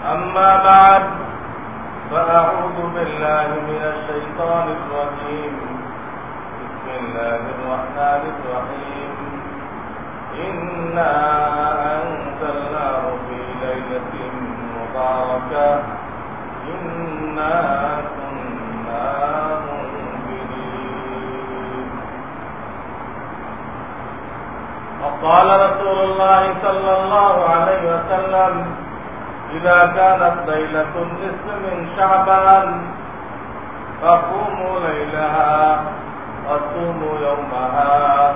أما بعد فأعوذ بالله من الشيطان الرجيم. بسم الله الرحمن الرحيم. إنا أنزلناه في ليلة مباركة. إنا كنا منذرين. وقال رسول الله صلى الله عليه وسلم إذا كانت ليلة النصف من شعبان فقوموا ليلها وصوموا يومها.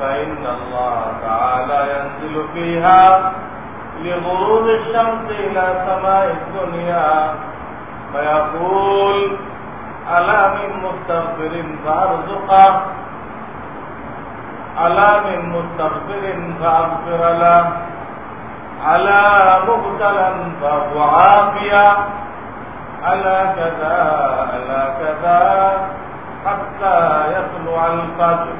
فإن الله تعالى ينزل فيها لغروب الشمس إلى سماء الدنيا. فيقول ألا من مستغفر فأرزقه؟ ألا من مستغفر فأغفر له؟ على مبتلا فهو عافية على كذا على كذا حتى يطلع الفجر.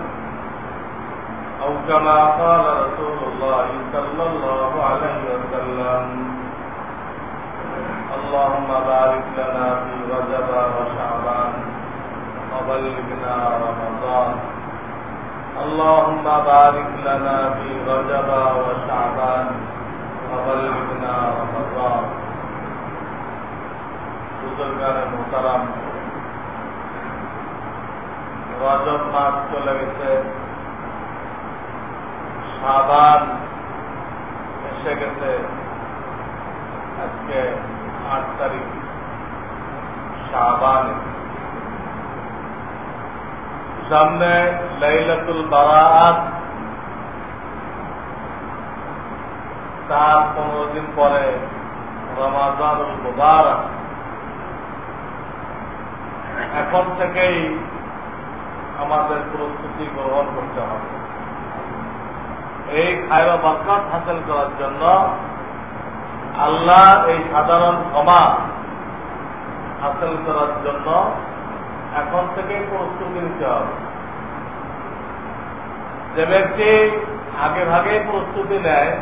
أو كما قال رسول الله صلى الله عليه وسلم اللهم بارك لنا في رجب وشعبان وبلغنا رمضان. اللهم بارك لنا في رجب وشعبان وبلغنا رمضان বুজুর্গান মোহতারাম রজব মাস চলে গেছে সাবান এসে গেছে আজকে আট তারিখ সাবান সামনে লাইলাতুল বারাত তার পনেরো দিন পরে মুবারক। এখন থেকেই আমাদের প্রস্তুতি গ্রহণ করতে হবে। এই খায়রা বরকত হাসিল করার জন্য আল্লাহ এই সাধারণ ক্ষমা হাসিল করার জন্য এখন থেকে প্রস্তুতি নিতে হবে। যে ব্যক্তি আগে ভাগে প্রস্তুতি নেয়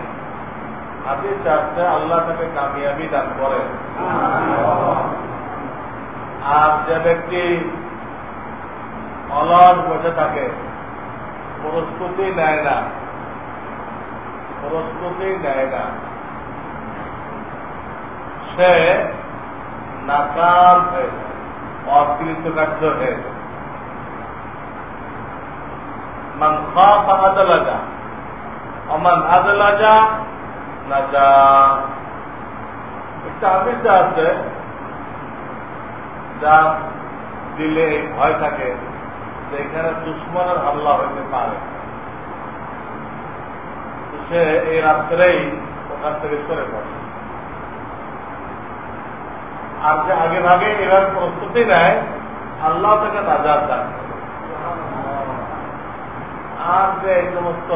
হাতির চাষে আল্লাহ তাকে কামিয়াবি দান করে আর যে ব্যক্তি অলস বসে থাকে, প্রস্তুতি নেয় না, প্রস্তুতি নেয় না, সে নাকাল হয়ে অকৃতকার্য হয়ে মান খাফ আদলাজা অমান আদলাজা একটা আবিষ্কার আছে যা দিলে ভয় থাকে যে এখানে দুশ্মনের হামলা হইতে পারে। সে এই রাত্রেই ওখান থেকে সরে পড়ে। আর যে আগে ভাগে এবার প্রস্তুতি নেয় আল্লাহ নাজাদ দান আর যে সমস্ত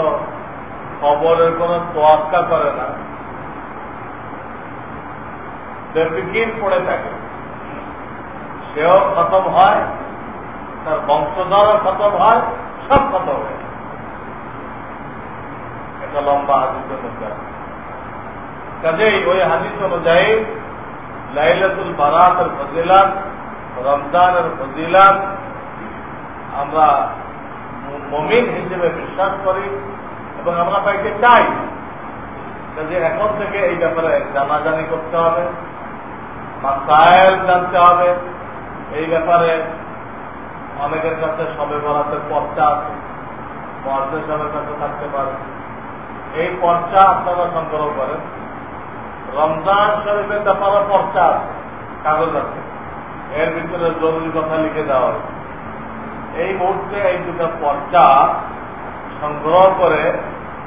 খবরের কোন তোয়াক্কা করে না। বেফিকির পড়ে থাকে। সেও খতম হয়, তার বংশধরও খতম হয়, সব খতম হয় এটা লম্বা হাদিসের মধ্যে কাজেই ওই হাদিস অনুযায়ী লাইলাতুল বারাতের ফজিলাত, রমজানের ফজিলাত আমরা মমিন হিসেবে বিশ্বাস করি। এবং আমরা পাইতে চাই যে এখন থেকে এই ব্যাপারে জানাজানি করতে হবে, মাসায়েল জানতে হবে। এই ব্যাপারে অনেকের কাছে সবে বরাতের পর্চা আছে মহাজের সবের কাছে থাকতে পারে। এই পর্চা আপনারা সংগ্রহ করেন। রমজান শরীফের ব্যাপারে পর্চা আছে, কাগজ আছে। এর ভিতরে জরুরি কথা লিখে দেওয়া হয় এই মুহূর্তে এই দুটা পর্চা সংগ্রহ করে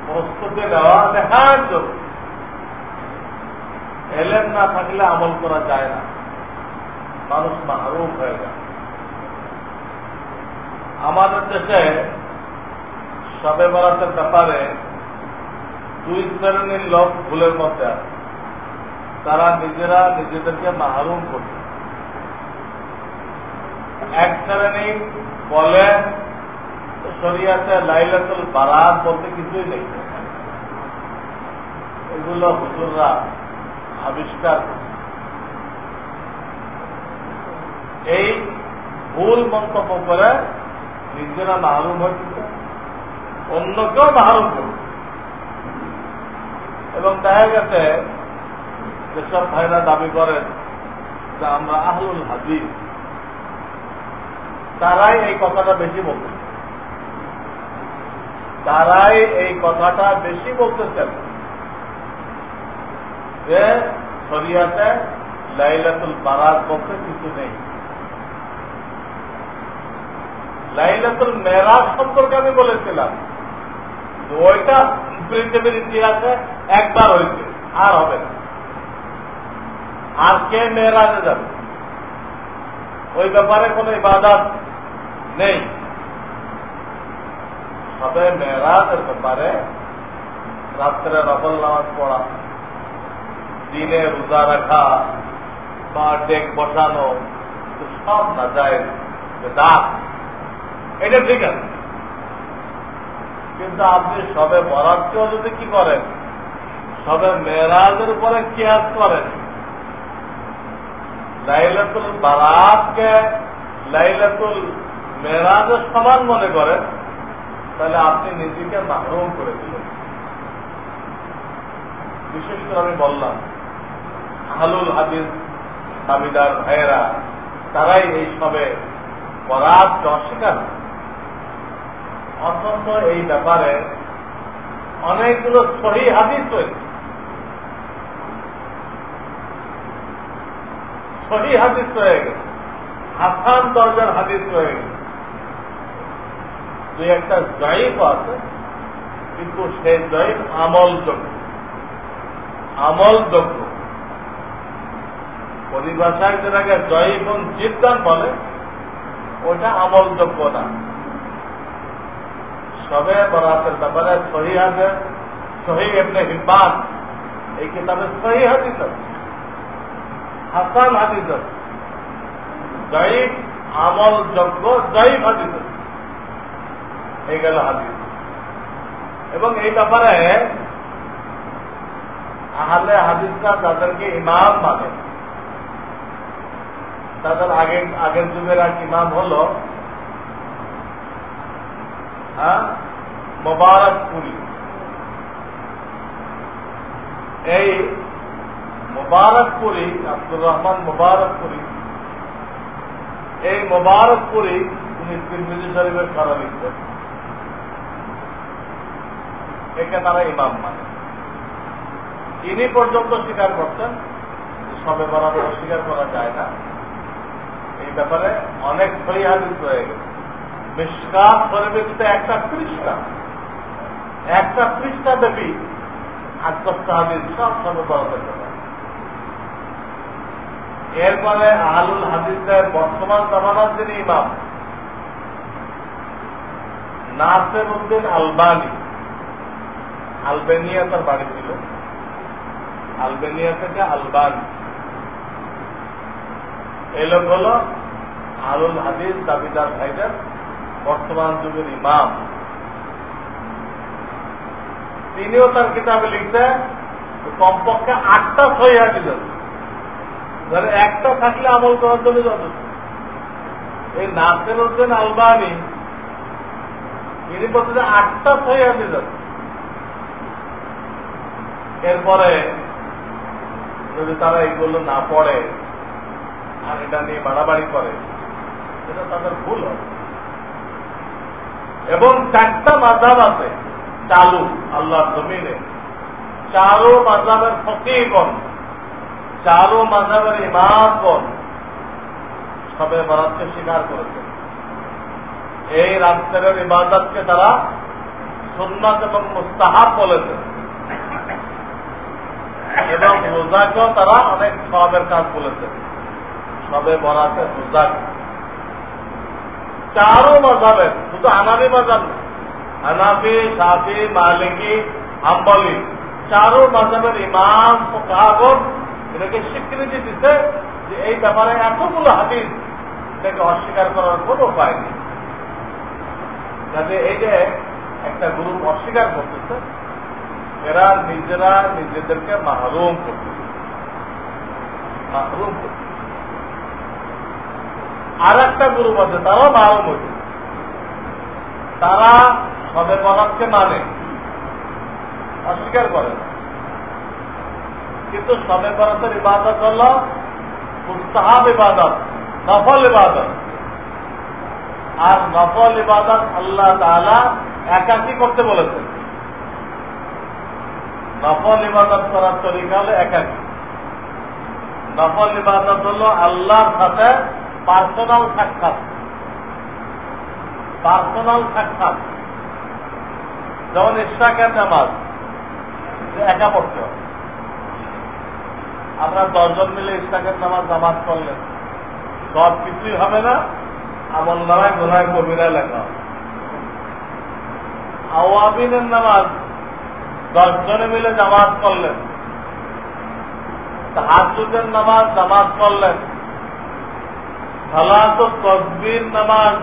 প্রস্তুতি নেওয়া দেখার জন্য। এলেন না থাকলে আমল করা যায় না। মানুষ মাহরুম হয়ে যায়। আমাদের দেশে সবে বরাতের ব্যাপারে দুই শ্রেণির লোক ভুলের মধ্যে আছে। তারা নিজেরা নিজেদেরকে মাহরুম করছে। এক শ্রেণি বলে শরিয়াতে লাইলাতুল বারাত বলতে কিছুই নেই। এগুলো হুজুররা আবিষ্কার এই ভুল মন্তব্য করে নিজেরা মাহরুম হচ্ছে অন্যকেও মাহরুম করছে এবং দেখা গেছে, যেসব ভাইরা দাবি করেন যে আমরা আহলুল হাদিস, তারাই এই কথাটা বেশি বলতে তারাই এই কথাটা বেশি বলতেছেন যে শরিয়াতে লাইলাতুল বারাত বলতে কিছু নেই। লাইলাতুল মেরাজ সম্পর্কে আমি বলেছিলাম। ওইটা পৃথিবীর ইতিহাসে একবার হয়েছে, আর হবে না। আর কে মেয়েরাজে যাবে? ওই ব্যাপারে কোন ইবাদত নেই। তবে মেয়েরাজের ব্যাপারে রাত্রে রবল নামাজ পড়া, দিনে রোজা রাখা, বা ডেক বসানো সব না যায় এটা ঠিক আছে। কিন্তু আপনি সবে বরাতকেও যদি কি করেন, সবে মেয়েরাজের উপরে কেয়াস করেন, লাইলাতুল বারাতকে লাইলাতুল মেয়েরাজের সমান মনে করেন তাহলে আপনি নিজেকে মাহরুম করে দিলেন। বিশেষ করে আমি বললাম, আহলুল হাদিস দাবিদার ভাইয়েরা, তারাই এই সবে বরাতকে অস্বীকার অথচ এই ব্যাপারে অনেকগুলো সহি হাদিস রয়েছে। সহি হাদিস রয়ে গেছে। হাসান দরজার হাদিস রয়ে গেছে। দুই একটা জয়ীফ আছে, কিন্তু সেই জয়ীফ আমলযোগ্য। আমলযোগ্য। পরিভাষায় যেটাকে জয়ীফন জিদ্দান বলে, ওটা আমলযোগ্য না। সবে বরাতের ব্যাপারে সহি আছে, সহি এমনি হিব্বান। এই কিতাবে সহি হাদিস হাসান হাদিস জয়ীফ আমল যোগ্য জয়ীফ হাদিস এই গেল হাদিস। এবং এই ব্যাপারে আহলে হাদিসরা যাদেরকে ইমাম মানে। তাদের আগে আগের যুগের এক ইমাম হল হ্যাঁ মোবারকপুরি এই মোবারকপুরি আব্দুর রহমান মোবারকপুরি এই মোবারকপুরি উনি তিরমিজি শরীফের সারা লিখতেন। একে তারা ইমাম মানে। ইনি পর্যন্ত স্বীকার করতেন সবে বরাবর স্বীকার করা যায় না। এই ব্যাপারে অনেক সহি হাদিস রয়ে গেছে। মিসকাত শরীফে একটা পৃষ্ঠা। একটা পৃষ্ঠা দেবী আট সব সবে বরাবর এরপরে আহলুল হাদিসের বর্তমান জামানার যিনি ইমাম নাসের উদ্দিন আলবানি আলবেনিয়া তার বাড়ি ছিল। আলবেনিয়া থেকে আলবানি। এই লোক হল আলুল হাদিস দাবিদার ভাইদের বর্তমান যুগের ইমাম। তিনিও তার কিতাবে লিখতে কমপক্ষে আটটা সহি হাদিস আছে। ধরে একটা থাকলে আমল করার জন্য যথেষ্ট। এই নাসের হোসেন আলবানি, তিনি বলতে আটটা সহি হাদিস আছে। এরপরে যদি তারা এইগুলো না পড়ে আর এটা নিয়ে বাড়াবাড়ি করে, এটা তাদের ভুল হবে। এবং চারটা মাঝাব আছে, চালু আল্লাহ জমিনে। চারো মাঝাবের ফকিগণ চারো মাঝাবের ইমামগণ সবে বরাতকে স্বীকার করেছে। এই রাত্রের ইবাদতকে তারা সুন্নাত এবং মুস্তাহাব বলেছে। এবং রোজাকেও তারা অনেক সবের কাজ বলেছে। সবে বরাতে রোজাকে চারো মজাবের শুধু আনাবি মজাব না। হানাফি, সাফি, মালিকি আম্বলি চারো মজাবের ইমাম কাগজ এটাকে স্বীকৃতি দিতে যে এই ব্যাপারে এতগুলো হাদিস এটাকে অস্বীকার করার কোন উপায় নেই। কাজে এই যে একটা গ্রুপ অস্বীকার করতেছে এরা নিজেরা নিজেদেরকে মাহরুম করতেছে মাহরুম করতেছে আর একটা গ্রুপ আছে তারাও মাহরুম হয়েছে তারা সবে বরাতকে মানে অস্বীকার করে কিন্তু সবে বরাতের ইবাদত হল মুস্তাহাব ইবাদত নফল ইবাদত আর নফল ইবাদত আল্লাহ তালা একাকি করতে বলেছেন নফল ইবাদত করার তরিকা হলো একাকি। নফল ইবাদত হল আল্লাহর সাথে পার্সোনাল সাক্ষাৎ। পার্সোনাল সাক্ষাৎ। যেমন ইশাকের নামাজ একা পড়তে আমরা দশজন মিলে ইশাকের নামাজ নামাজ করলেন সব কিছুই হবে না, আমল নামায় গোনায় কবিরা লেখা আওয়াবিনের নামাজ দশজনে মিলে জামাত করলেন। হাজুদের নামাজ, জামাত করলেন। সালাত তসবির নামাজ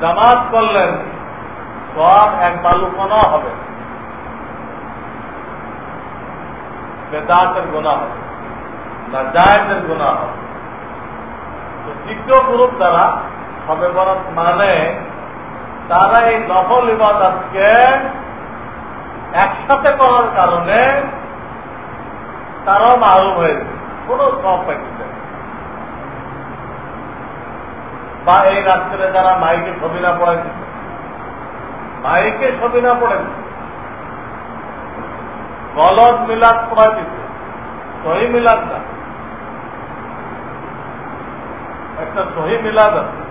জামাত করলেন। সব এক বালুকোনা হবে। বেদাতের গোনা হবে। নাজায়তের গোনা হবে। তো দ্বিতীয় গ্রুপ দ্বারা সবে বরত মানে তারা এই নকল ইবাদতকে একসাথে করার কারণে তারাও মারুম হয়েছে কোন সব বা এই রাত্রে যারা মাইকে ছবি না পড়েছে, মাইকে ছবি না পড়েছে, গলদ মিলাদ পড়া দিচ্ছে সহি মিলাদ না। একটা সহি মিলাদ আছে।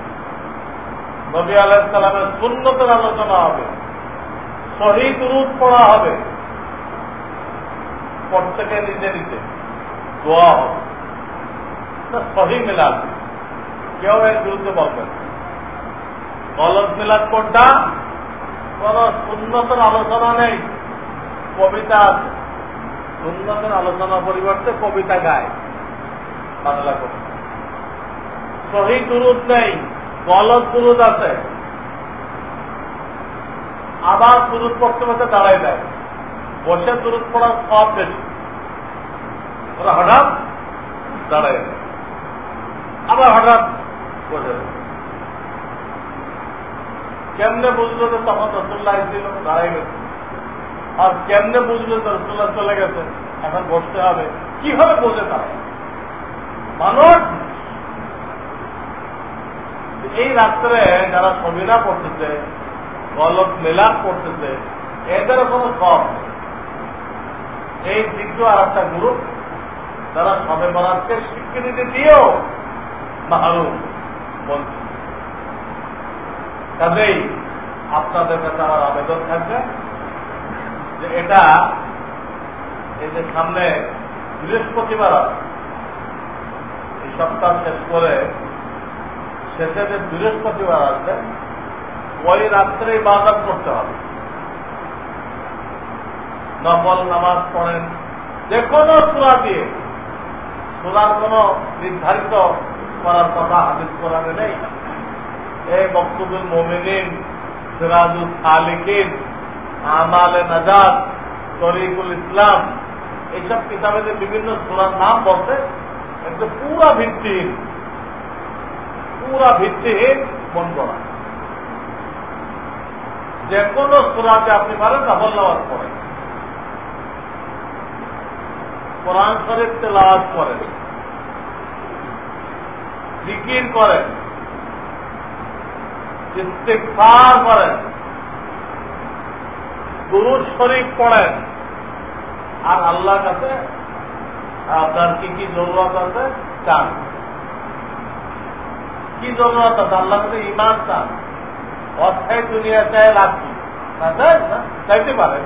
নবী আলাইসালামের সুন্নতের আলোচনা হবে। সহি দুরুদ পড়া হবে। প্রত্যেকে নিজে নিজে দোয়া হবে। সহি মিলাদ। কেউ এর বিরুদ্ধে বলবেন গলত মিলাদ কোনটা? কোন সুন্নতের আলোচনা নেই, কবিতা আছে। সুন্নতের আলোচনা পরিবর্তে কবিতা গায়। বাংলা কবিতা সহি দুরুদ নেই গলত দুরুদ আছে। আবার দুরুদ পড়তে পড়তে দাঁড়াই দেয় বসে দুরুদ পড়ার সব বেশি। ওরা হঠাৎ দাঁড়ায় দেয় আবার হঠাৎ বসে কেমনে বুঝলো যে তখন রসুল্লাহ ছিল দাঁড়াই গেছে? আর কেমনে বুঝলো যে রসুল্লাহ চলে গেছে? এখন বসতে হবে। কীভাবে বোঝে তারা? মানুষ এই রাত্রে যারা সবিনা পড়তেছে গলত মেলাপ করতেছে এদের কোনো সব এই দ্বিতীয় আর একটা গ্রুপ যারা সবে বরাতকে স্বীকৃতি দিয়েও মাহারুম বলছে। কাজেই আপনাদের কাছে আমার আবেদন থাকবে যে এটা এই যে সামনে বৃহস্পতিবার, এই সপ্তাহ শেষ করে শেষে যে বৃহস্পতিবার আছে ওই রাত্রে বাজার করতে হবে। নফল নামাজ পড়েন। যে কোনো সুরা দিয়ে। সুরার কোন নির্ধারিত করার কথা হাদিস কোরআনে নেই। এই বক্তব্যুল মোমিনিন, সিরাজুল সালিকিন, আমালে নাজাদ তরিকুল ইসলাম, এইসব কিতাবে যে বিভিন্ন সুরার নাম বলতে কিন্তু পুরা ভিত্তিহীন। পুরা ভিত্তিহীন মন করা যে কোনো সুরাতে আপনি পারেন, নফল নামাজ পড়েন। কোরআন শরীফ তেলাওয়াত করেন। জিকির করেন। ইস্তেকফার করেন। গুরুর শরীফ পড়েন। আর আল্লাহর কাছে আপনার কি কি জরুরত আছে? চান। কি জরুরত আছে? আল্লাহ কাছে ইমান চান। অস্থায়ী দুনিয়া চায় রাখি না চাই না চাইতে পারে।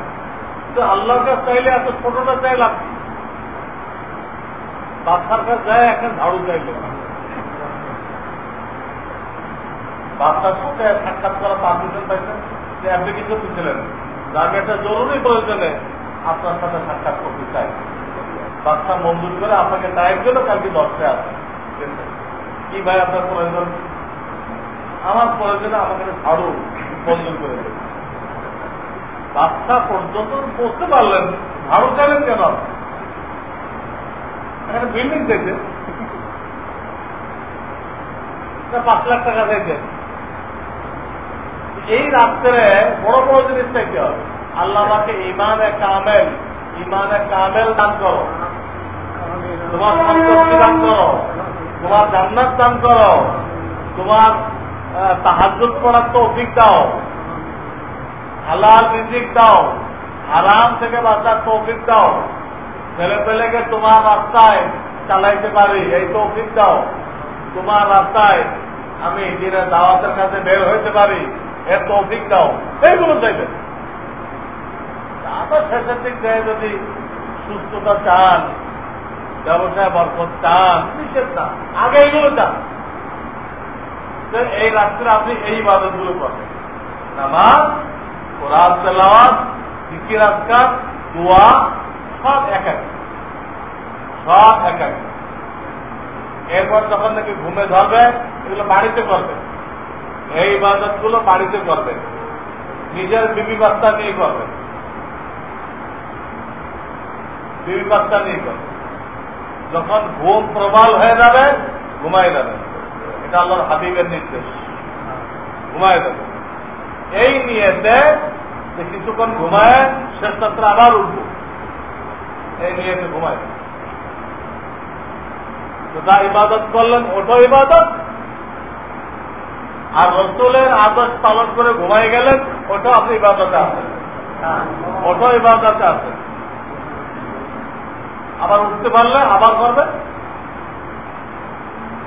কিন্তু আল্লাহর কাছে চাইলে এত ছোটটা চাই লাভ কি? বাচ্চার কাছে যায় এখন ঝাড়ু চাইলে বাচ্চার সাথে সাক্ষাৎ করা পারমিশন পাইছেন যে অ্যাপ্লিকেশন দিচ্ছিলেন। আমি একটা জরুরি প্রয়োজনে আপনার সাথে সাক্ষাৎ করতে চাই। বাচ্চা মঞ্জুর করে আপনাকে টাইম দিল কালকে দশটা আছে? কি ভাই আপনার প্রয়োজন? আমার প্রয়োজনে আমাকে ঝাড়ু মঞ্জুর করে বাচ্চা পর্যন্ত পৌঁছতে পারলেন, ঝাড়ু চাইলেন কেন? এখানে বিল্ডিং দেখছে পাঁচ লাখ টাকা চাইছেন এই রাত্রে বড় বড় জিনিস চাইতে হবে। আল্লাহ আমাকে ইমানে কামেল ইমানে কামেল দান করো। তোমার সন্তুষ্টি দান করো। তোমার জান্নাত দান করো। তোমার তাহাজুদ করার তো অভিজ্ঞ দাও। হালাল রিজিক দাও। আরাম থেকে বাঁচার তৌফিক দাও। ছেলে পেলেকে তোমার রাস্তায় চালাইতে পারি, এই তৌফিক দাও। তোমার রাস্তায় আমি দিনের দাওয়াতের কাছে বের হইতে পারি, এর তৌফিক দাও। এইগুলো চাইবে। আবার শেষের দিক দেয় যদি সুস্থতা চান, ব্যবসায় বরকত চান, নিষেধ না। আগে এইগুলো চান। এই রাত্রে আপনি এই ইবাদতগুলো করবেন সব সব এরপর যখন নাকি ঘুমে ধরবে এগুলো বাড়িতে করবে। এই ইবাদতগুলো বাড়িতে করবে। নিজের বিবি বাচ্চা নিয়ে করবে। বিবি বাচ্চা নিয়ে করবে। যখন ঘুম প্রবল হয়ে যাবে ঘুমাই যাবে। এটা আল্লাহর হাবিবের নির্দেশ। ঘুমাই যাবে। এই নিয়েতে যে কিছুক্ষণ ঘুমায়, শেষ রাত্রে আবার উঠবো। এই নিয়েতে ঘুমায় তো যা ইবাদত করলেন, ওটো ইবাদত। আর রসুলের আদর্শ পালন করে ঘুমাই গেলেন, ওটাও আপনি ইবাদতে আছেন। ওটাও ইবাদতে আছেন। আবার উঠতে পারলে আবার করবে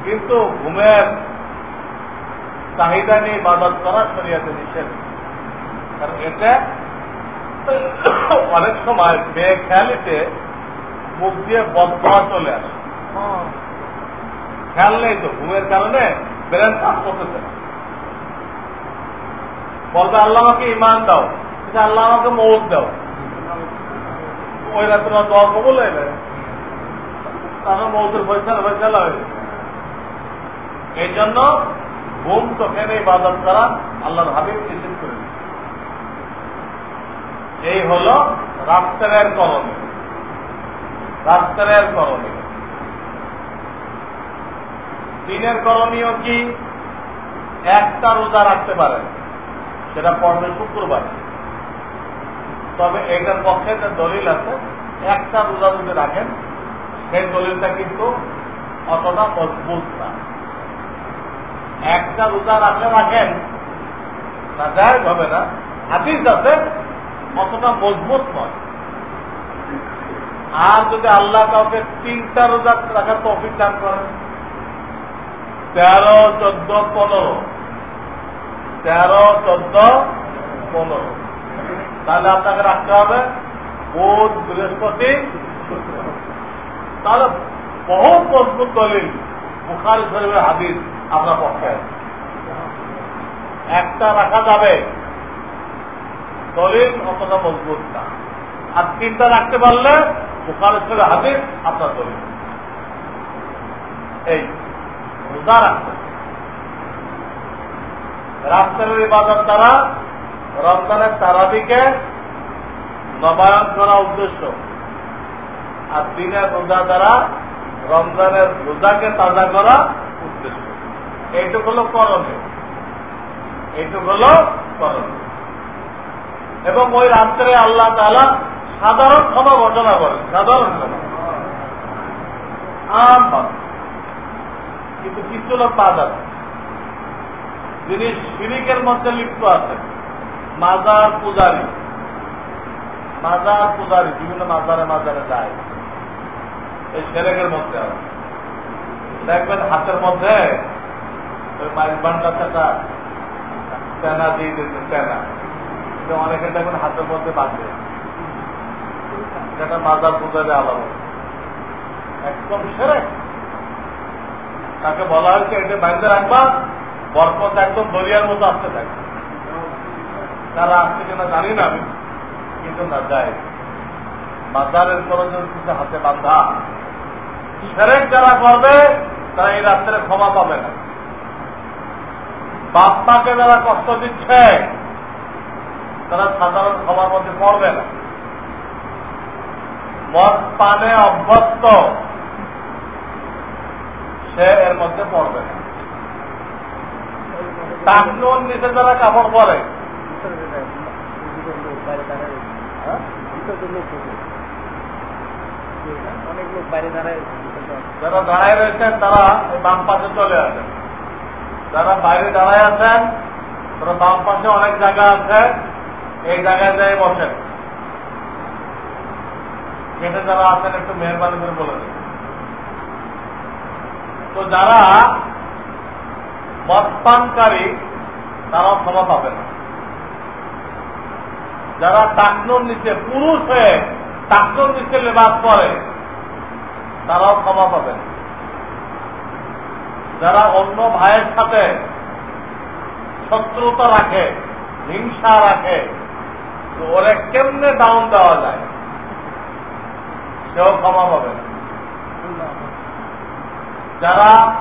কিন্তু ঘুমের চাহিদা নিয়ে ইবাদত করা শরীয়তে নিষেধ। কারণ এটা অনেক সময় মেয়ে খেয়ালিতে মুখ দিয়ে বদয়া চলে আসে। খেয়াল নেই তো ঘুমের কারণে ব্রেন কাজ করতেছে না। বলবে, আল্লাহ আমাকে ইমান দাও। কিন্তু আল্লাহ আমাকে মৌত দাও। ওই রাত্রে দোয়া কবল হয়ে যায় তাহলে মৌতের ফয়সালা ফয়সালা হয়ে এই জন্য ঘুম চোখের ইবাদত করা আল্লাহর হাবিব নিষেধ করে এই হল রাত্রের করণীয় রাত্রের করণীয় দিনের করণীয় কি? একটা রোজা রাখতে পারেন, সেটা পড়বে শুক্রবার। তবে এটার পক্ষে একটা দলিল আছে, একটা রোজা যদি রাখেন, সেই দলিলটা কিন্তু অতটা মজবুত না। একটা রোজা রাখলে রাখেন না যায় হবে না। হাতিস আছে, অতটা মজবুত নয়। আর যদি আল্লাহ কাউকে তিনটা রোজা রাখার তফিক দান করেন, তেরো, চোদ্দ, পনেরো। তেরো, চোদ্দ, পনেরো। তাহলে আপনাকে রাখতে হবে বুধ, বৃহস্পতি তাহলে বহুত মজবুত দলিল, বুখারি শরীফের হাদিস। আপনার পক্ষে। একটা রাখা যাবে। দলিল অতটা মজবুত না। আর তিনটা রাখতে পারলে বুখারি শরীফের হাদিস, আপনার দলিল। এই, রোজা রাখতে। রাস্তার ইবাদত দ্বারা রমজানের তারাবিকে নবায়ন করা উদ্দেশ্য। আর দিনের রোজা দ্বারা রমজানের রোজাকে তাজা করা এইটুক করণীয় এইটুক করণীয় এবং ওই রাত্রে আল্লাহ তালা সাধারণ ক্ষমা ঘটনা করেন সাধারণ ক্ষমা কিন্তু কিছু লোক বাদ আছে। যিনি সিরিকের মধ্যে লিপ্ত আছে। মাজার পূজারী। মাজার পূজারী, বিভিন্ন মাজারে মাজারে যায়। এই সেরেকের মধ্যে দেখবেন হাতের মধ্যে তেনা অনেকে দেখবেন হাতের মধ্যে বাঁধে। আলাদা। একদম সেরে। তাকে বলা হয়েছে, এটা রাখবা একদম দরিয়ার মতো আসতে থাকে তারা আসছে কিনা জানি না, আমি কিন্তু না যায় মাজারের প্রয়োজন কিছু হাতে বান্ধা সেরেক যারা করবে, তারা এই রাত্রে ক্ষমা পাবে না। বাপ্পাকে যারা কষ্ট দিচ্ছে, তারা সাধারণ ক্ষমার মধ্যে পড়বে না। মদ পানে অভ্যস্ত, সে এর মধ্যে পড়বে না। টাকনুর নিচে যারা কাপড় পরে অনেক লোক বাইরে দাঁড়ায় যারা দাঁড়ায় রয়েছেন, তারা এই বাম পাশে চলে আসেন। যারা বাইরে দাঁড়ায় আছেন, তারা বাম পাশে অনেক জায়গা আছে, এই জায়গায় যাই বসেন। গেটে যারা আছেন, একটু মেহরবানি করে বলে তো যারা মদপানকারী তারাও ক্ষমা পাবে না যারা টাকনোর নিচে, পুরুষ হয়ে টাকনোর নিচে লেবাস করে, তারাও ক্ষমা পাবেন। যারা অন্য ভাইয়ের সাথে শত্রুতা রাখে, হিংসা রাখে ওরে কেমনে ডাউন দেওয়া যায়? সেও ক্ষমা পাবেন যারা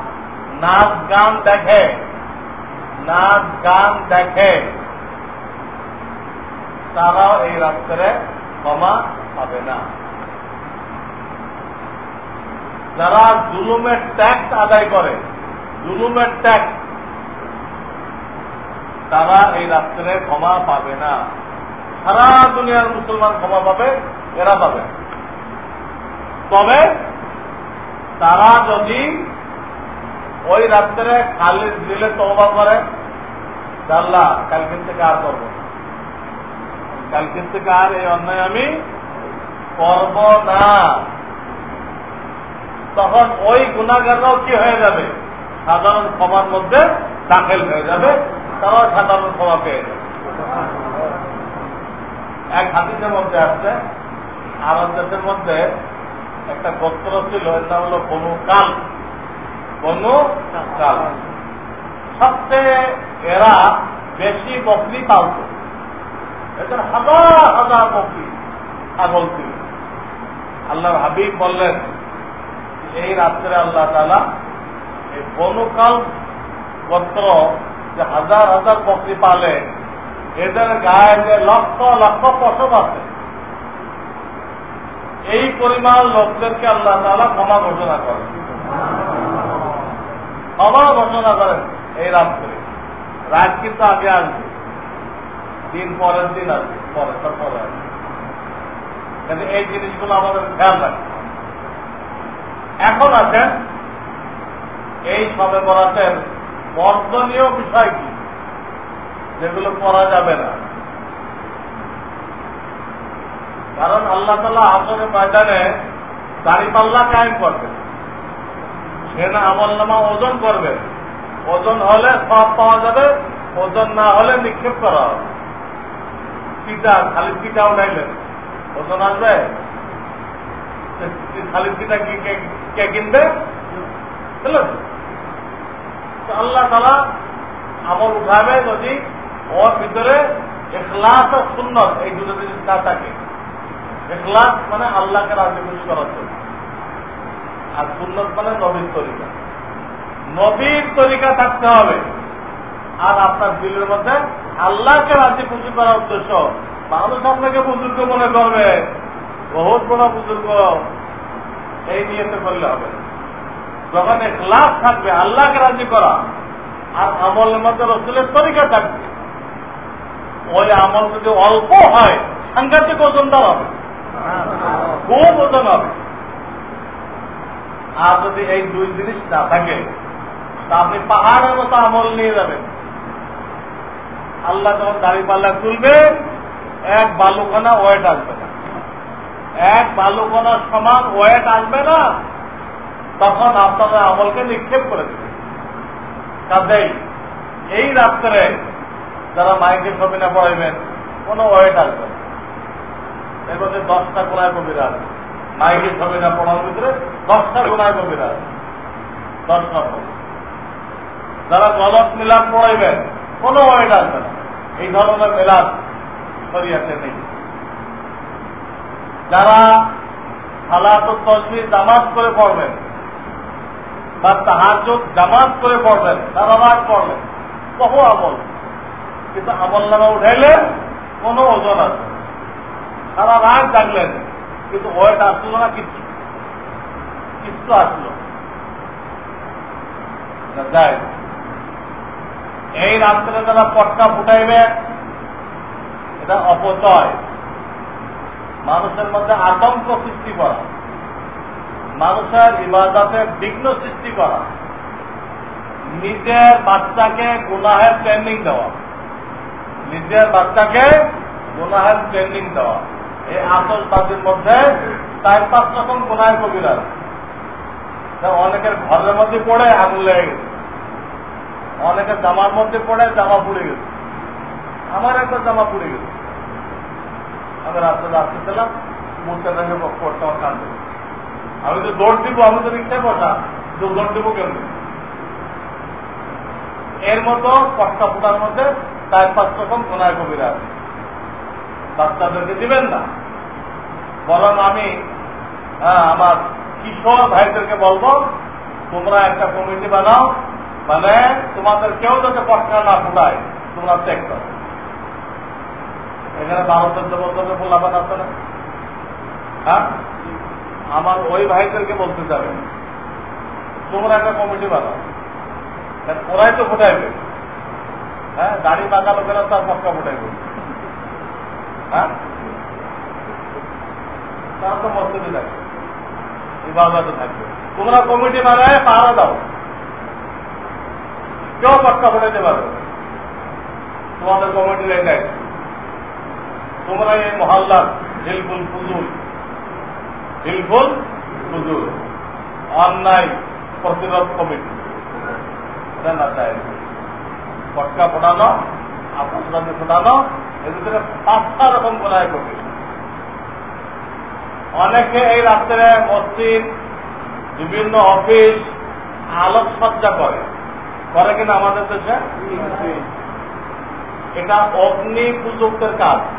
নাচ গান দেখে, নাচ গান দেখে, তারাও এই রাত্রে ক্ষমা পাবে না। যারা জুলুমের ট্যাক্স আদায় করে জুলুমের ট্যাক্স তারা এই রাত্রে ক্ষমা পাবে না। সারা দুনিয়ার মুসলমান ক্ষমা পাবে, এরা পাবে। তবে তারা যদি ওই রাত্রে খালি দিলে তবা করে জানলা কালকের থেকে আর করব কালকের থেকে আর এই অন্যায় আমি করব না। তখন ওই গুণাগাররাও কি হয়ে যাবে? সাধারণ ক্ষমার মধ্যে দাখিল হয়ে যাবে, তারাও সাধারণ ক্ষমা পেয়ে যাবে। এক হাতিদের মধ্যে আসছে আরব দেশের মধ্যে একটা গোত্র ছিল নাম হল বনু কাল। বনু কাল। সবচেয়ে এরা বেশি বকরি পালত। এদের হাজার হাজার বকরি ছাগল ছিল। আল্লাহর হাবিব বললেন, এই রাত্রে আল্লাহ তালা বনুকাল গোত্র যে হাজার হাজার বকরি পালে, এদের গায়ে যে লক্ষ লক্ষ পশব আছে। এই পরিমাণ লোকদেরকে আল্লাহ তালা ক্ষমা ঘোষণা করেন। ক্ষমা ঘোষণা করেন এই রাত্রে। রাত কিন্তু আগে আসবে। দিন পরের দিন আসবে পরে তারপরে আসবে এই জিনিসগুলো আমাদের খেয়াল রাখবে এখন আছেন এই সবে বরাতের বর্জনীয় বিষয় কি? যেগুলো করা যাবে না। কারণ আল্লাহ তালা আসলে ময়দানে দাড়ি পাল্লা কায়েম সে না আমল নামা ওজন করবে। ওজন হলে সব পাওয়া যাবে, ওজন না হলে নিক্ষেপ করা হবে। পিতা খালি পিতা উঠাইলেন ওজন আসবে? খালি কি কে কিনবে? বুঝলেন? আল্লাহ তালা আমল উঠাবে যদি ওর ভিতরে এখলাস ও সুন্নত, এই দুটো জিনিস না থাকে। এখলাস মানে আল্লাহকে রাজি খুশি করার জন্য। আর সুন্নত মানে নবীর তরিকা। নবীর তরিকা থাকতে হবে। আর আপনার দিলের মধ্যে আল্লাহকে রাজি খুশি করার উদ্দেশ্য। মানুষ আপনাকে বুজুর্গ মনে করবে। বহুত বড় বুজুর্গ। এই নিয়েতে করলে হবে যখন এখলাস থাকবে, আল্লাহকে রাজি করা। আর আমলের মধ্যে রসুলের তরিকা থাকবে। ওই আমল যদি অল্প হয়, সাংঘাতিক ওজনদার হবে খুব ওজন হবে। আর যদি এই দুই জিনিস না থাকে, তা আপনি পাহাড়ের মতো আমল নিয়ে যাবেন। আল্লাহ যখন দাড়ি পাল্লা তুলবে এক বালুকণা ওয়েট আসবে না। এক বালুকণার সমান ওয়েট আসবে না তখন আপনাদের আমলকে নিক্ষেপ করে দেবে কাজেই এই রাত্রে যারা মাইকে ছবি না পড়াইবেন, কোনো ওয়েট আসবে এর মধ্যে দশটা কোনায় কবিরা আছে মাইকে ছবি না পড়ার ভিতরে দশটা কোনায় কবিরা আছে দশ নম্বর। যারা গলত মিলাপ পড়াইবেন, কোনো ওয়েট আসবে না। এই ধরনের মেলাপ শরিয়াতে নেই। যারা সালাত তসবির জামাত করে পড়বেন বা তাহাজ জামাত করে পড়বেন, তারা রাগ পড়বেন। বহু আমল। কিন্তু আমল নামা উঠাইলে কোনো ওজন আছে সারা রাগ জাগলেন, কিন্তু ওয়েট আসলো না কিচ্ছু। কিচ্ছু আসলো এই রাত্রে যারা পটকা ফুটাইবে, এটা অপচয়। মানুষের মধ্যে আতঙ্ক সৃষ্টি করা। মানুষের ইবাদতে বিঘ্ন সৃষ্টি করা, নিজের বাচ্চাকে গুনাহের ট্রেনিং দেওয়া, নিজের বাচ্চাকে গুনাহের ট্রেনিং দেওয়া। এই আসল তাদের মধ্যে চার পাঁচ রকম গুনাহের কবিরা অনেকের ঘরের মধ্যে পড়ে, আগুন লেগে গেছে। অনেকের জামার মধ্যে পড়ে, জামা পুড়ে গেছে। আমার একটা জামা পুড়ে গেছে। আমি রাস্তায় আসতেছিলাম মুখটা দেখে পড়তে আমার কান্দে আমি তো দৌড় দিব, আমি তো রিক্সায় বসা। তো দৌড় দিব কেন এর মতো পটকা ফুটার মধ্যে চার পাঁচ রকম কোনায় কবিরা আছে। বাচ্চাদেরকে দিবেন না। বরং আমি হ্যাঁ আমার কিশোর ভাইদেরকে বলব, তোমরা একটা কমিটি বানাও মানে তোমাদের কেউ যাতে পটকা না ফুটায়, তোমরা চেক করো। এখানে বারো, চোদ্দ বছরের পোলাপান আছে না? হ্যাঁ? আমার ওই ভাইদেরকে বলতে যাবে। তোমরা একটা কমিটি বানাও। ওরাই তো ফুটাইবে হ্যাঁ দাড়ি বাঁকা লোকেরা তার পক্কা ফুটাইবে হ্যাঁ? তারা তো মসজিদে থাকবে ইবাদতে থাকবে তোমরা কমিটি বানায় পাহারা দাও। কেউ পক্কা ফুটাইতে পারবে তোমাদের কমিটির এটাই। তোমরা এই মহল্লার হিলফুল ফুজুল হিলফুল ফুজুল অন্যায় প্রতিরোধ কমিটি। না চাই। পটকা ফোটানো আপনার ফোটানো এর ভিতরে পাঁচটা রকম গোলায় কমিটি। অনেকে এই রাত্রে মসজিদ বিভিন্ন অফিস আলোকসজ্জা করে। করে কিনা আমাদের দেশে? এটা অগ্নি পূজকদের কাজ।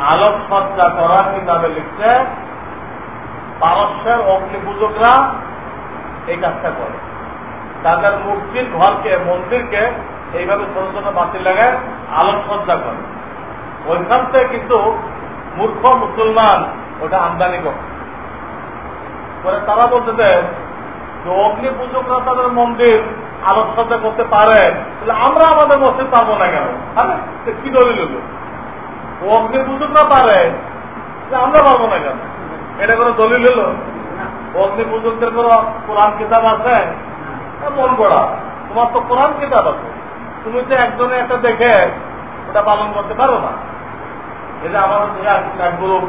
আলোকসজ্জা করা কিতাবে লিখছে, পারস্যের অগ্নি পূজকরা এই কাজটা করে। তাদের মূর্তির ঘরকে, মন্দিরকে এইভাবে ছোট ছোট বাতি লাগায় আলোকসজ্জা করে। ওইখান থেকে কিন্তু মূর্খ মুসলমান ওটা আমদানি করে। করে তারা বলতে যে অগ্নি পূজকরা তাদের মন্দির আলোকসজ্জা করতে পারে, তাহলে আমরা আমাদের মসজিদ পারব না কেন? হ্যাঁ কি দলিল অগ্নি না পারে আমরা পারব না কেন? এটা কোনো দলিল হলো? অগ্নি পূজকদের কোন কোরআন কিতাব আছে? মন করা তোমার তো কোরআন কিতাব আছে। তুমি তো একজনে একটা দেখে ওটা পালন করতে পারো না। এটা আমাদের এক গ্রুপ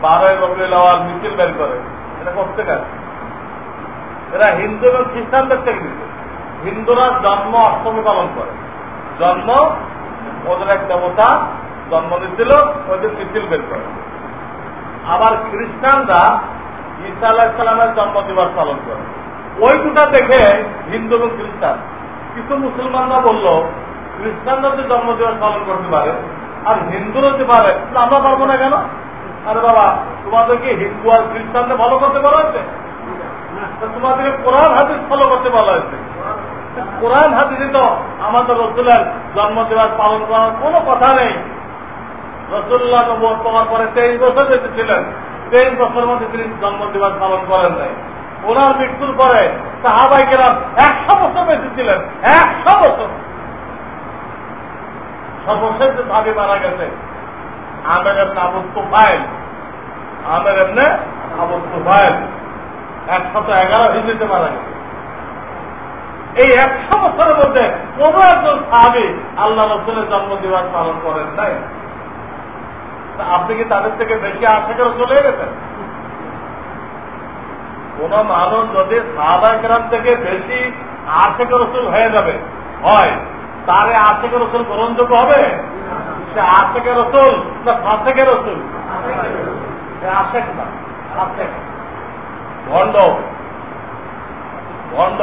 বারোই রবি লওয়ার মিছিল বের করে। এটা করতে পারে এরা হিন্দু এবং খ্রিস্টানদের থেকে দিচ্ছে হিন্দুরা জন্ম অষ্টমী পালন করে। জন্ম ওদের এক দেবতা জন্ম দিচ্ছিল ওদের মিছিল বের করে। আবার খ্রিস্টানরা ঈসা আল্লাহ ইসলামের জন্ম দিবস পালন করে। ওই দুটা দেখে হিন্দু এবং খ্রিস্টান। কিছু মুসলমানরা বলল, খ্রিস্টানরা যে জন্ম দিবস পালন করতে পারে, আর হিন্দুরা হতে পারে আমরা পারব না কেন? আরে বাবা, তোমাদেরকে হিন্দু আর খ্রিস্টানদের ফলো করতে বলা হয়েছে? তোমাদেরকে কোরআন, হাদিস ফলো করতে বলা হয়েছে। কোরআন, হাদিসে তো আমাদের রসুলের জন্ম দিবস পালন করার কোনো কথা নেই। রসুল্লাহ নবর পাওয়ার পরে তেইশ বছর বেঁচে ছিলেন। তেইশ বছরের মধ্যে তিনি জন্ম দিবস পালন করেন নাই। ওনার মৃত্যুর পরে সাহাবাই গেলাম একশো বছর বেঁচে ছিলেন, একশো বছর। সর্বশেষ ভাবে মারা গেছে, আমের এমনি আবু তুফাইল। আমের এমনি আবু তুফাইল। একশত এগারো হিন্দিতে মারা গেছে। এই একশো বছরের মধ্যে কোন একজন সাহাবি আল্লাহ রসুলের জন্মদিবস পালন করেন নাই। আপনি কি তাদের থেকে বেশি আশা করে চলে গেছেন? কোন মানুষ যদি সাহাবাই গ্রাম থেকে বেশি আশেক রসুল হয়ে যাবে, হয় তারে আশেক রসুল গ্রহণযোগ্য হবে? সে আশেক রসুল না ফাঁসেকে রসুল? না আশেক ভণ্ড ভণ্ড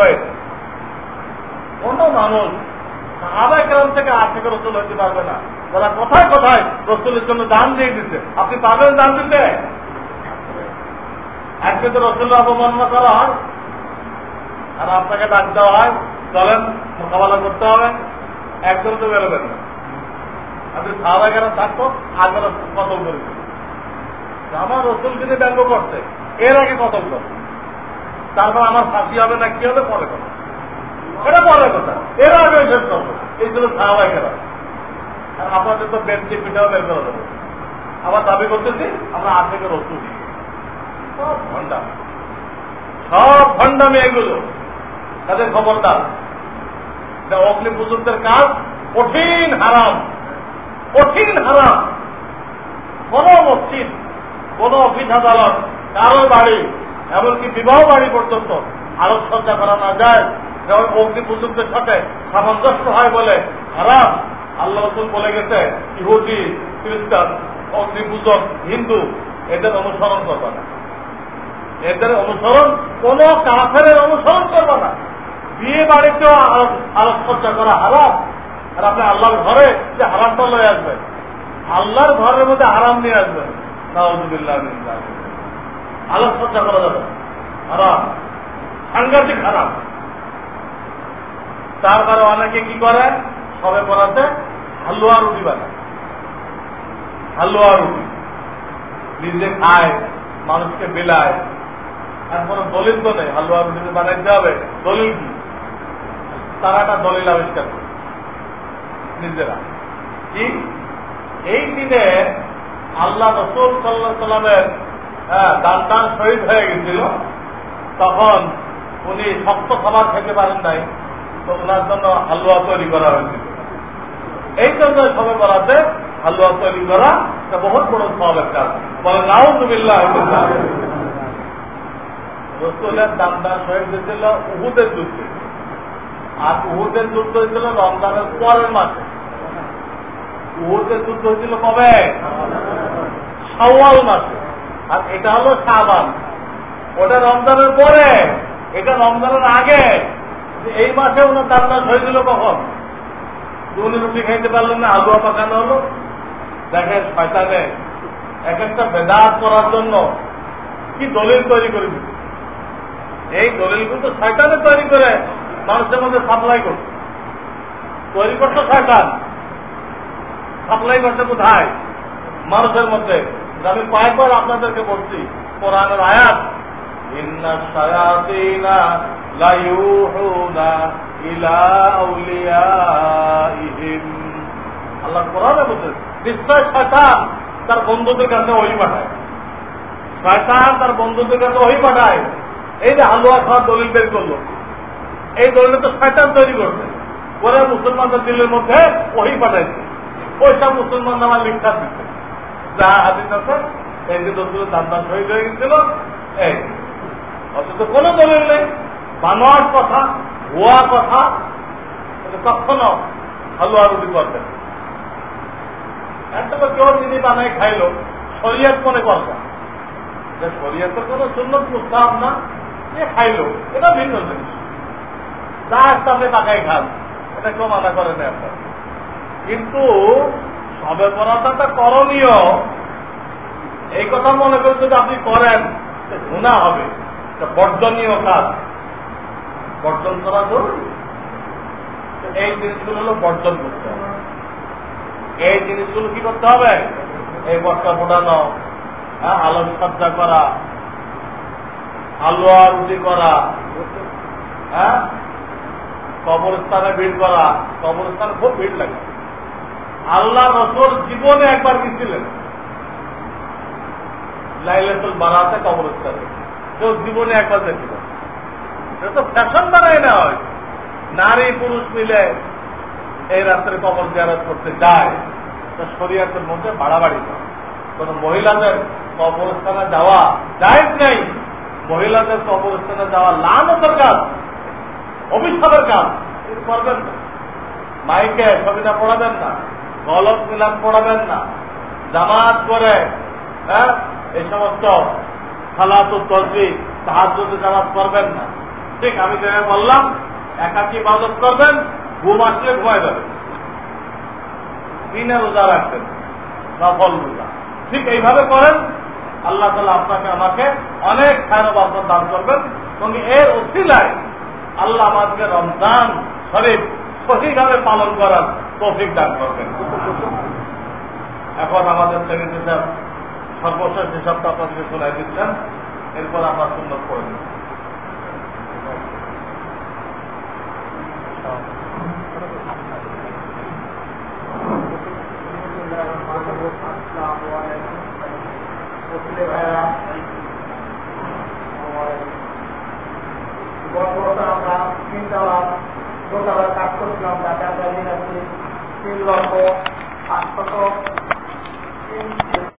কোন মানুষ সাহাবাই গ্রাম থেকে আশেক রসুল হইতে পারবে না। ওরা কোথায় কোথায় রসুলের জন্য দান দিয়ে দিতে আপনি পাবেন দান দিতে? একদিন তো রসুল্লাহ অবমাননা করা হয়। আর আপনাকে ডাক দেওয়া হয়, চলেন, মোকাবেলা করতে হবে। একজন তো বেরোবেন না। আপনি কেন থাকতো আগে কতল করেছেন আমার রসুল যদি ব্যঙ্গ করছে। এর আগে কতল করছে। তারপর আমার ফাঁসি হবে না, কি হবে? পরে কথা। এটা পরে কথা। এর আগে শেষ করব এই জন্য সাহাবাই আর আপনাদের তো বেঞ্চি পিঠাও বের করে দেবো। আবার দাবি করতেছি, আমরা আজ থেকে রসুল সব ভণ্ডা সব ভণ্ডামি এগুলো। তাদের খবরদার। অগ্নি পুজোদের কাজ কঠিন, হারাম। কঠিন, হারাম। কোন মসজিদ, কোন অফিস, আদালত কারও বাড়ি, এমনকি বিবাহ বাড়ি পর্যন্ত আলোকসজ্জা করা না যায়। যেমন অগ্নি পুজোদের সাথে সামঞ্জস্য হয় বলে হারাম। আল্লাহ রসুল বলে গেছে, ইহুদি, খ্রিস্টান অগ্নি পূজক হিন্দু, এদের অনুসরণ করবে না। এদের অনুসরণ কোন কাফের অনুসরণ করবে না। বিয়ে বাড়িতেও আলোকসজ্জা করা হারাম। আর আপনি আল্লাহর ঘরে যে হারামটা লয়ে আসবেন, আল্লাহর ঘরের মধ্যে হারাম নিয়ে আসবেন। নাউজুবিল্লাহ আলোকসজ্জা করা যাবে হারাম। সাংঘাতিক হারাম। তারপরে অনেকে কি করে সবে পড়াতে হালুয়া রুটি বানায়। হালুয়া রুটি। নিজে খায়, মানুষকে বিলায়। আর কোন দলিল তো নেই, হালুয়া রুটি বানাইতে হবে। দলিল কি? তারা একটা দলিল আবিষ্কার করে। নিজেরা। কি? এই দিনে আল্লাহ রসুল সাল্লাহ সাল্লামের দান দান শহীদ হয়ে গেছিল। তখন উনি শক্ত খাবার খেতে পারেন নাই। তো ওনার জন্য হালুয়া তৈরি করা হয়েছিল। এই জন্য সবে বলাতে হালুয়া তৈরি করা এটা বহুত বড় সবের কাজ বলে নাও তুমিল্লা রসুলের দাম দান শহীদ হয়েছিল উহুদের যুদ্ধে। আর উহুদের যুদ্ধ হয়েছিল রমজানের পরের মাসে। উহুদের যুদ্ধ হয়েছিল কবে? সাওয়াল মাসে। আর এটা হলো সাবান ওটা রমজানের পরে, এটা রমজানের আগে। এই মাসে ওনার দাম দান হয়েছিল কখন? উনি রুটি খাইতে পারলেন না আলুয়া পাকানো হলো। দেখেন শয়তানে, এক একটা বেদাত করার জন্য কি দলিল তৈরি করে দিচ্ছে এই দলিলগুলো তো শয়তানে তৈরি করে, মানুষের মধ্যে সাপ্লাই করছে। তৈরি করতো শয়তান। সাপ্লাই করছে কোথায়? মানুষের মধ্যে। আমি কয়েকবার আপনাদেরকে বলছি, কোরআনের আয়াত, ইন্না শায়াতিনা লা ইউহুনা ইলা আউলিয়াইহিম। আল্লাহ কোরআনে বলছে নিশ্চয় শয়তান তার বন্ধুদের কাছে ওই পাঠায়। শয়তান তার বন্ধুদের কাছে ওই পাঠায়। এই যে হালুয়া খাওয়ার দলিল বের করল। এই দলিল তো শয়তান তৈরি করছে। ওরা মুসলমানদের দিলের মধ্যে ওই পাঠাইছে। ওইটা মুসলমান নামা লিখা দিচ্ছে। যা হাদিস আছে, এই যে দোষগুলো দাম শহীদ হয়ে গেছিল এই। অথচ কোন দলিল নেই। বানোয়ার কথা ভুয়া কথা কখনো হালুয়া রুটি করবেন একটা কেউ তিনি বানাই খাইলো, শরিয়াত মনে করবেন যে শরিয়াতের কোন সুন্নত মুস্তাহ না, এ খাইলো, এটা ভিন্ন জিনিস। যা একটা আপনি পাকাই খান, এটা কেউ মানা করে না আপনার কিন্তু সবে পড়াটা করণীয়। এই কথা মনে করে যদি আপনি করেন গুণা হবে বর্জনীয় কাজ। বর্জন করা জরুরি? এই জিনিসগুলো হলো বর্জন করতে হবে। এই জিনিসগুলো কি করতে হবে? এই বস্তা ফোটানো হ্যাঁ আলোক সজ্জা করা আলোয়া রুটি করা হ্যাঁ কবরস্থানে ভিড় করা, কবরস্থানে খুব ভিড় লাগে। আল্লাহ রসুল জীবনে একবার গেছিলেন লাইলাতুল বারাতে কবরস্থানে। কেউ জীবনে একবার দেখল এটা তো ফ্যাশন বানাই না হয় নারী পুরুষ মিলে এই রাত্রে কবর জিয়ারত করতে যায়। তো শরীয়তের মধ্যে বাড়াবাড়ি করে। কোন মহিলাদের কবরস্থানে যাওয়া যায় নেই। মহিলাদের কবরস্থানে যাওয়া লানতের কাজ, অভিশাপের কাজ করবেন না। মাইকে ছবিটা পড়াবেন না, গলত মিলান পড়াবেন না। জামাত করে হ্যাঁ এই সমস্ত খালাতু তসবি সাহায্যতে জামাত করবেন না। ঠিক, আমি যেভাবে বললাম, একাকি ইবাদত করবেন, ঘুম আসলে ঘুমাই যাবে। দিনে রোজা রাখবেন নফল রোজা। ঠিক এইভাবে করেন, আল্লাহ তালা আপনাকে আমাকে অনেক খায়ন বাসন দান করবেন, এবং এর অসিলায় আল্লাহ আমাদেরকে রমজান শরীফ সঠিকভাবে পালন করার তৌফিক দান করবেন। এখন আমাদের সেক্রেটারি সাহেব সর্বশেষ হিসাবটা আপনাদেরকে শোনাই দিচ্ছেন, এরপর আমরা সুন্দর করে দিচ্ছি আমরা তিনতলা দোতলার কাজ করছিলাম তাতে আমরা নিয়ে তিন লক্ষ আটশত তিন